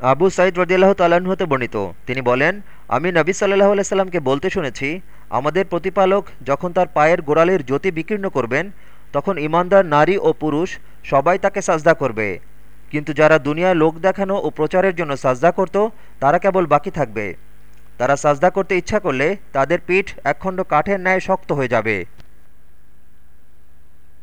আবু সাইদ রদিয়াল্লাহ তাল্লাহ্ন হতে বর্ণিত। তিনি বলেন, আমি নবী সাল্লাহ আলাইসাল্লামকে বলতে শুনেছি, আমাদের প্রতিপালক যখন তার পায়ের গোড়ালির জ্যোতি বিকীর্ণ করবেন, তখন ইমানদার নারী ও পুরুষ সবাই তাকে সাজদা করবে। কিন্তু যারা দুনিয়ায় লোক দেখানো ও প্রচারের জন্য সাজদা করত, তারা কেবল বাকি থাকবে। তারা সাজদা করতে ইচ্ছা করলে তাদের পিঠ একখণ্ড কাঠের ন্যায় শক্ত হয়ে যাবে।